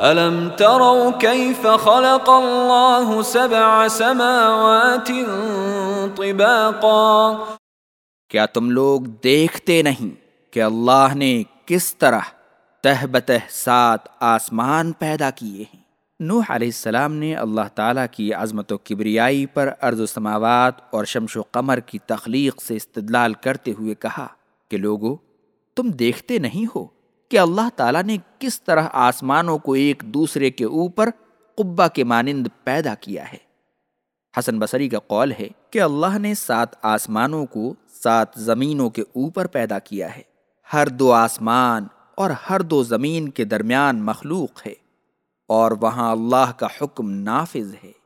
ألم تروا كيف خلق الله سبع سماوات طباقا؟ کیا تم لوگ دیکھتے نہیں کہ اللہ نے کس طرح تہ بتہ سات آسمان پیدا کیے ہیں؟ نوح علیہ السلام نے اللہ تعالیٰ کی عظمت و کبریائی پر ارض و سماوات اور شمش و قمر کی تخلیق سے استدلال کرتے ہوئے کہا کہ لوگو، تم دیکھتے نہیں ہو کہ اللہ تعالیٰ نے کس طرح آسمانوں کو ایک دوسرے کے اوپر قبا کے مانند پیدا کیا ہے۔ حسن بصری کا قول ہے کہ اللہ نے سات آسمانوں کو سات زمینوں کے اوپر پیدا کیا ہے۔ ہر دو آسمان اور ہر دو زمین کے درمیان مخلوق ہے اور وہاں اللہ کا حکم نافذ ہے۔